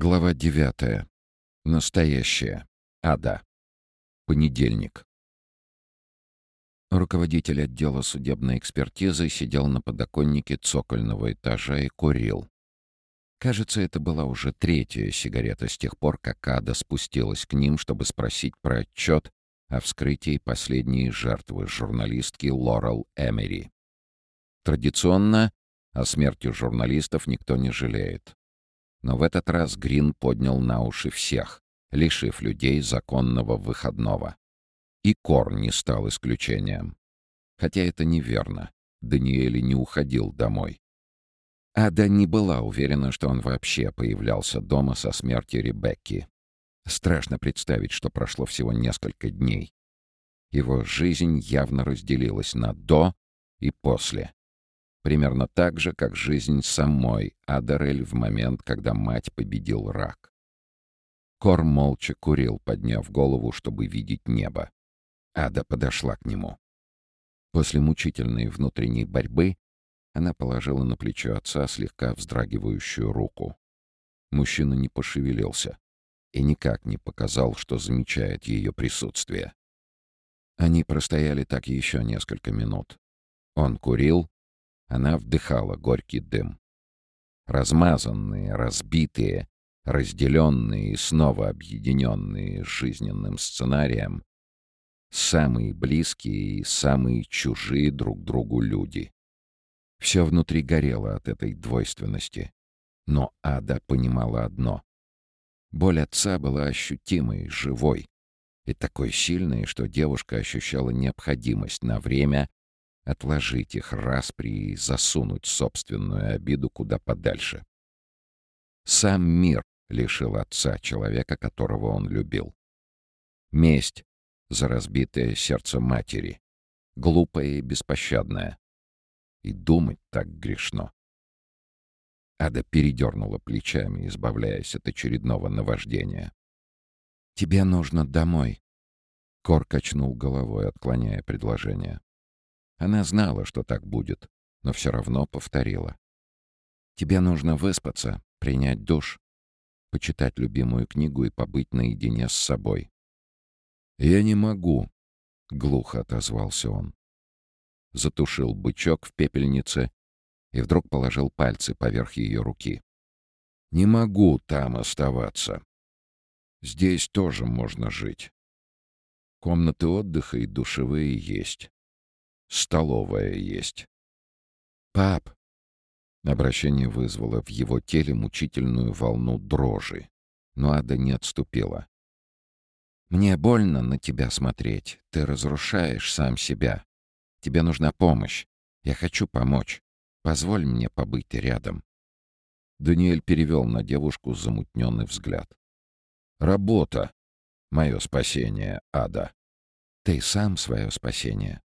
Глава девятая. Настоящая. Ада. Понедельник. Руководитель отдела судебной экспертизы сидел на подоконнике цокольного этажа и курил. Кажется, это была уже третья сигарета с тех пор, как Ада спустилась к ним, чтобы спросить про отчет о вскрытии последней жертвы журналистки Лорел Эмери. Традиционно о смерти журналистов никто не жалеет. Но в этот раз Грин поднял на уши всех, лишив людей законного выходного. И Кор не стал исключением. Хотя это неверно. Даниэли не уходил домой. Ада не была уверена, что он вообще появлялся дома со смерти Ребекки. Страшно представить, что прошло всего несколько дней. Его жизнь явно разделилась на «до» и «после». Примерно так же, как жизнь самой Адарель в момент, когда мать победил рак. Кор молча курил, подняв голову, чтобы видеть небо. Ада подошла к нему. После мучительной внутренней борьбы она положила на плечо отца слегка вздрагивающую руку. Мужчина не пошевелился и никак не показал, что замечает ее присутствие. Они простояли так еще несколько минут. Он курил, она вдыхала горький дым. Размазанные, разбитые, разделенные и снова объединенные жизненным сценарием, самые близкие и самые чужие друг другу люди. Все внутри горело от этой двойственности. Но Ада понимала одно. Боль отца была ощутимой, живой и такой сильной, что девушка ощущала необходимость на время отложить их распри и засунуть собственную обиду куда подальше. Сам мир лишил отца человека, которого он любил. Месть за разбитое сердце матери, глупая и беспощадная. И думать так грешно. Ада передернула плечами, избавляясь от очередного наваждения. «Тебе нужно домой», — Кор качнул головой, отклоняя предложение. Она знала, что так будет, но все равно повторила. «Тебе нужно выспаться, принять душ, почитать любимую книгу и побыть наедине с собой». «Я не могу», — глухо отозвался он. Затушил бычок в пепельнице и вдруг положил пальцы поверх ее руки. «Не могу там оставаться. Здесь тоже можно жить. Комнаты отдыха и душевые есть. Столовая есть. «Пап!» Обращение вызвало в его теле мучительную волну дрожи, но Ада не отступила. «Мне больно на тебя смотреть. Ты разрушаешь сам себя. Тебе нужна помощь. Я хочу помочь. Позволь мне побыть рядом». Даниэль перевел на девушку замутненный взгляд. «Работа. Мое спасение, Ада. Ты сам свое спасение.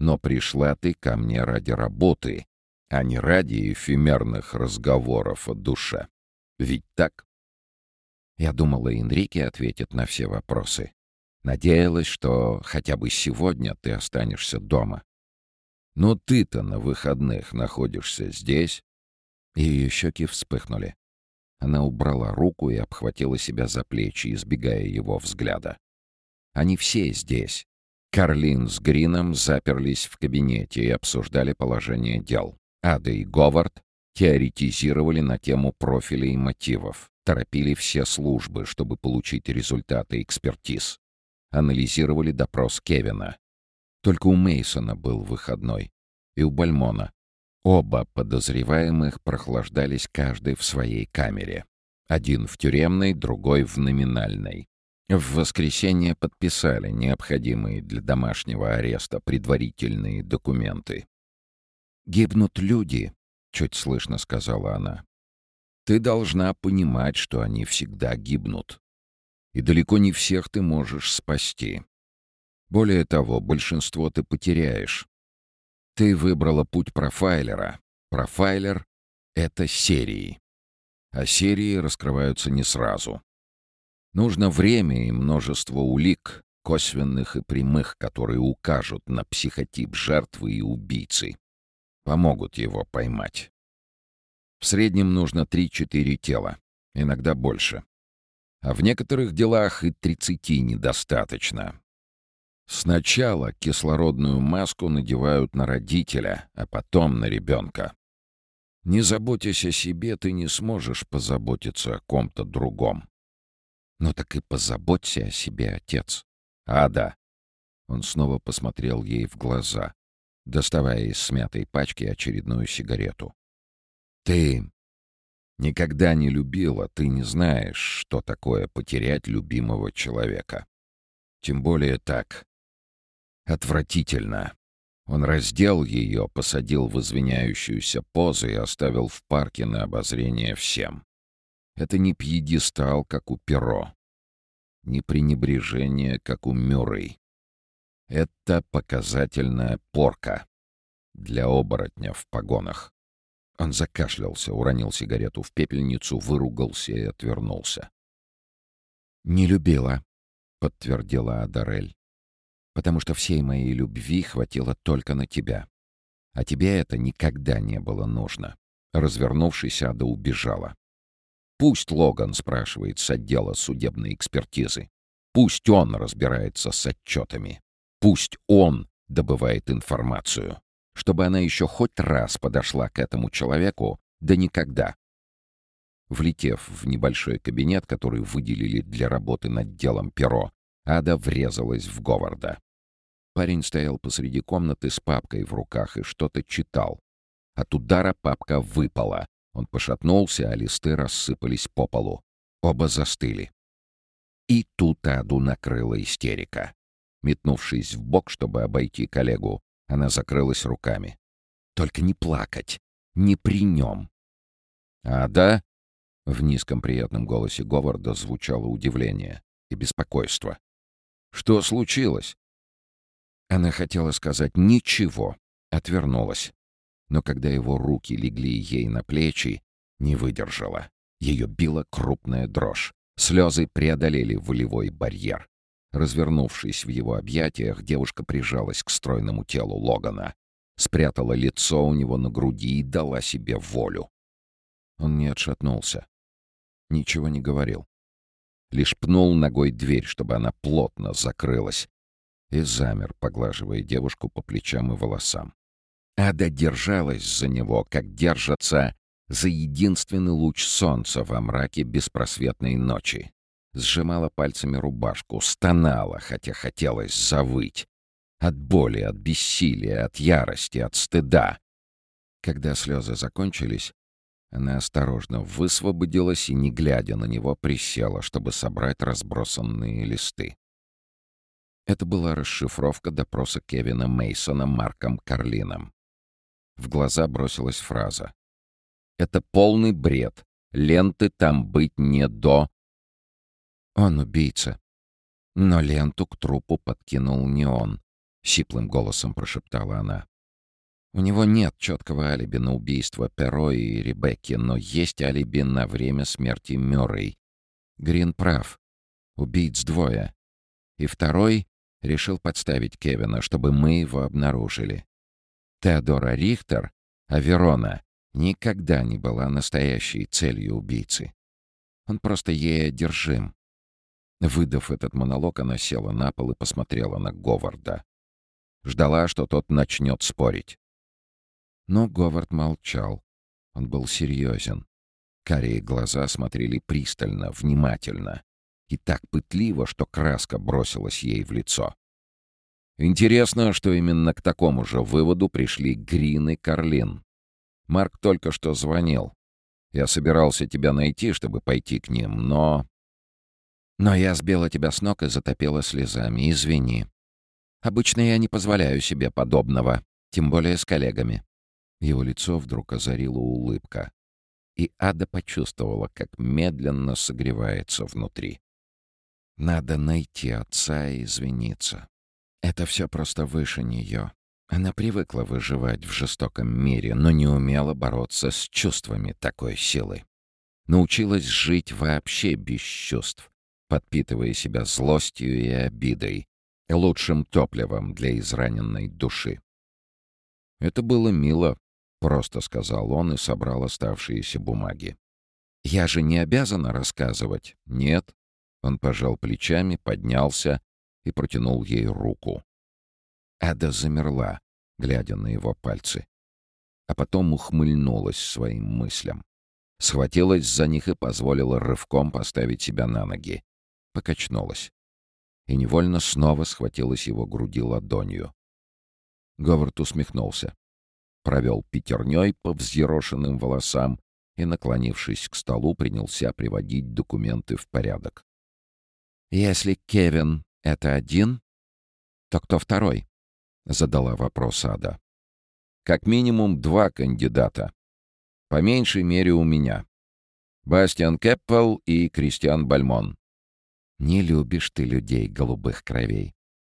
Но пришла ты ко мне ради работы, а не ради эфемерных разговоров о душе. Ведь так? Я думала, Энрике ответит на все вопросы. Надеялась, что хотя бы сегодня ты останешься дома. Но ты-то на выходных находишься здесь. Ее щеки вспыхнули. Она убрала руку и обхватила себя за плечи, избегая его взгляда. Они все здесь, Карлин с Грином заперлись в кабинете и обсуждали положение дел. Ада и Говард теоретизировали на тему профилей и мотивов, торопили все службы, чтобы получить результаты экспертиз. Анализировали допрос Кевина. Только у Мейсона был выходной. И у Бальмона. Оба подозреваемых прохлаждались каждый в своей камере. Один в тюремной, другой в номинальной. В воскресенье подписали необходимые для домашнего ареста предварительные документы. «Гибнут люди», — чуть слышно сказала она. «Ты должна понимать, что они всегда гибнут. И далеко не всех ты можешь спасти. Более того, большинство ты потеряешь. Ты выбрала путь профайлера. Профайлер — это серии. А серии раскрываются не сразу. Нужно время и множество улик, косвенных и прямых, которые укажут на психотип жертвы и убийцы. Помогут его поймать. В среднем нужно 3-4 тела. иногда больше. А в некоторых делах и тридцати недостаточно. Сначала кислородную маску надевают на родителя, а потом на ребенка. Не заботясь о себе, ты не сможешь позаботиться о ком-то другом. Ну так и позаботься о себе, отец. Ада. Он снова посмотрел ей в глаза, доставая из смятой пачки очередную сигарету. Ты никогда не любила, ты не знаешь, что такое потерять любимого человека. Тем более так. Отвратительно. Он раздел ее, посадил в извиняющуюся позу и оставил в парке на обозрение всем. Это не пьедестал, как у Перо. Не пренебрежение, как у Мюррей. Это показательная порка для оборотня в погонах. Он закашлялся, уронил сигарету в пепельницу, выругался и отвернулся. «Не любила», — подтвердила Адарель. «Потому что всей моей любви хватило только на тебя. А тебе это никогда не было нужно». Развернувшись, Ада убежала. Пусть Логан спрашивает с отдела судебной экспертизы. Пусть он разбирается с отчетами. Пусть он добывает информацию чтобы она еще хоть раз подошла к этому человеку, да никогда. Влетев в небольшой кабинет, который выделили для работы над делом перо, Ада врезалась в Говарда. Парень стоял посреди комнаты с папкой в руках и что-то читал. От удара папка выпала. Он пошатнулся, а листы рассыпались по полу. Оба застыли. И тут Аду накрыла истерика. Метнувшись в бок, чтобы обойти коллегу, она закрылась руками. «Только не плакать. Не при нем». «А, да?» В низком приятном голосе Говарда звучало удивление и беспокойство. «Что случилось?» Она хотела сказать «ничего», отвернулась. Но когда его руки легли ей на плечи, не выдержала. Ее била крупная дрожь. Слезы преодолели волевой барьер. Развернувшись в его объятиях, девушка прижалась к стройному телу Логана, спрятала лицо у него на груди и дала себе волю. Он не отшатнулся. Ничего не говорил. Лишь пнул ногой дверь, чтобы она плотно закрылась, и замер, поглаживая девушку по плечам и волосам. Ада держалась за него, как держатся за единственный луч солнца во мраке беспросветной ночи сжимала пальцами рубашку, стонала, хотя хотелось завыть. От боли, от бессилия, от ярости, от стыда. Когда слезы закончились, она осторожно высвободилась и, не глядя на него, присела, чтобы собрать разбросанные листы. Это была расшифровка допроса Кевина Мейсона Марком Карлином. В глаза бросилась фраза. «Это полный бред. Ленты там быть не до...» Он убийца. Но ленту к трупу подкинул не он, — сиплым голосом прошептала она. У него нет четкого алиби на убийство Перо и Ребекки, но есть алиби на время смерти Мюррей. Грин прав. Убийц двое. И второй решил подставить Кевина, чтобы мы его обнаружили. Теодора Рихтер, а Верона, никогда не была настоящей целью убийцы. Он просто ей одержим. Выдав этот монолог, она села на пол и посмотрела на Говарда. Ждала, что тот начнет спорить. Но Говард молчал. Он был серьезен. Карие глаза смотрели пристально, внимательно. И так пытливо, что краска бросилась ей в лицо. Интересно, что именно к такому же выводу пришли Грин и Карлин. Марк только что звонил. Я собирался тебя найти, чтобы пойти к ним, но но я сбила тебя с ног и затопила слезами. Извини. Обычно я не позволяю себе подобного, тем более с коллегами». Его лицо вдруг озарила улыбка. И Ада почувствовала, как медленно согревается внутри. Надо найти отца и извиниться. Это все просто выше нее. Она привыкла выживать в жестоком мире, но не умела бороться с чувствами такой силы. Научилась жить вообще без чувств подпитывая себя злостью и обидой, лучшим топливом для израненной души. «Это было мило», — просто сказал он и собрал оставшиеся бумаги. «Я же не обязана рассказывать». «Нет». Он пожал плечами, поднялся и протянул ей руку. Ада замерла, глядя на его пальцы. А потом ухмыльнулась своим мыслям. Схватилась за них и позволила рывком поставить себя на ноги. Покачнулась. И невольно снова схватилась его груди ладонью. Говард усмехнулся. Провел пятерней по взъерошенным волосам и, наклонившись к столу, принялся приводить документы в порядок. «Если Кевин — это один, то кто второй?» — задала вопрос Ада. «Как минимум два кандидата. По меньшей мере у меня. Бастиан Кэппел и Кристиан Бальмон». «Не любишь ты людей голубых кровей».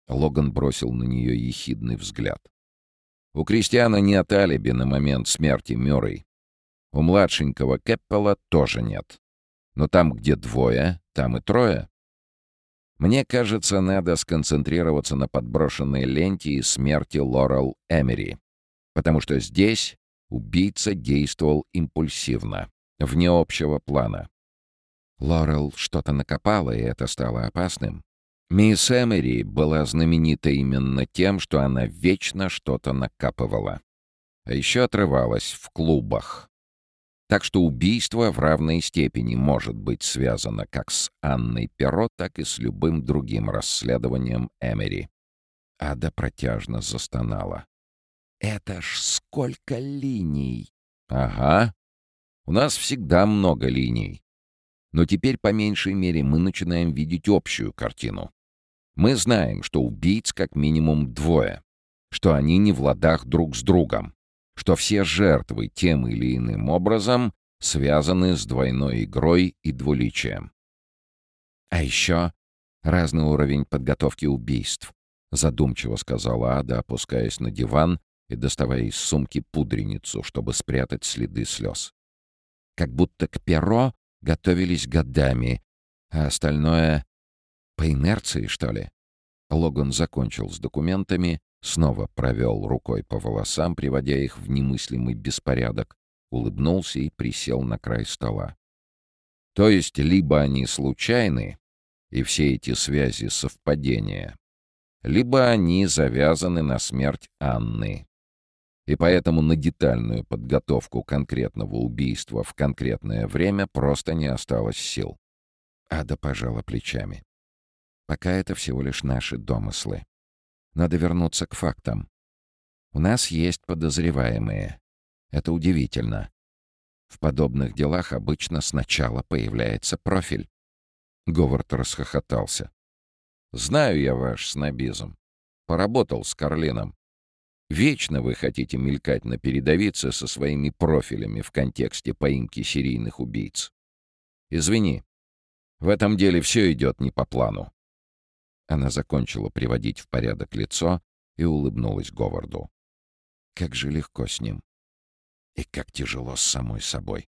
Логан бросил на нее ехидный взгляд. «У Кристиана нет алиби на момент смерти Мюррей. У младшенького Кэппела тоже нет. Но там, где двое, там и трое. Мне кажется, надо сконцентрироваться на подброшенной ленте и смерти Лорел Эмери, потому что здесь убийца действовал импульсивно, вне общего плана. Лорел что-то накопала, и это стало опасным. Мисс Эмери была знаменита именно тем, что она вечно что-то накапывала. А еще отрывалась в клубах, так что убийство в равной степени может быть связано как с Анной Перо, так и с любым другим расследованием Эмери. Ада протяжно застонала. «Это ж сколько линий!» «Ага. У нас всегда много линий. Но теперь, по меньшей мере, мы начинаем видеть общую картину. Мы знаем, что убийц как минимум двое, что они не в ладах друг с другом, что все жертвы тем или иным образом связаны с двойной игрой и двуличием. А еще разный уровень подготовки убийств, задумчиво сказала Ада, опускаясь на диван и доставая из сумки пудреницу, чтобы спрятать следы слез. Как будто к перо готовились годами, а остальное — по инерции, что ли? Логан закончил с документами, Снова провел рукой по волосам, приводя их в немыслимый беспорядок, улыбнулся и присел на край стола. То есть либо они случайны, и все эти связи совпадения, либо они завязаны на смерть Анны. И поэтому на детальную подготовку конкретного убийства в конкретное время просто не осталось сил. Ада пожала плечами. Пока это всего лишь наши домыслы. Надо вернуться к фактам. У нас есть подозреваемые. Это удивительно. В подобных делах обычно сначала появляется профиль. Говард расхохотался. «Знаю я ваш снобизм. Поработал с Карлином. Вечно вы хотите мелькать на передовице со своими профилями в контексте поимки серийных убийц. Извини, в этом деле все идет не по плану. Она закончила приводить в порядок лицо и улыбнулась Говарду. Как же легко с ним. И как тяжело с самой собой.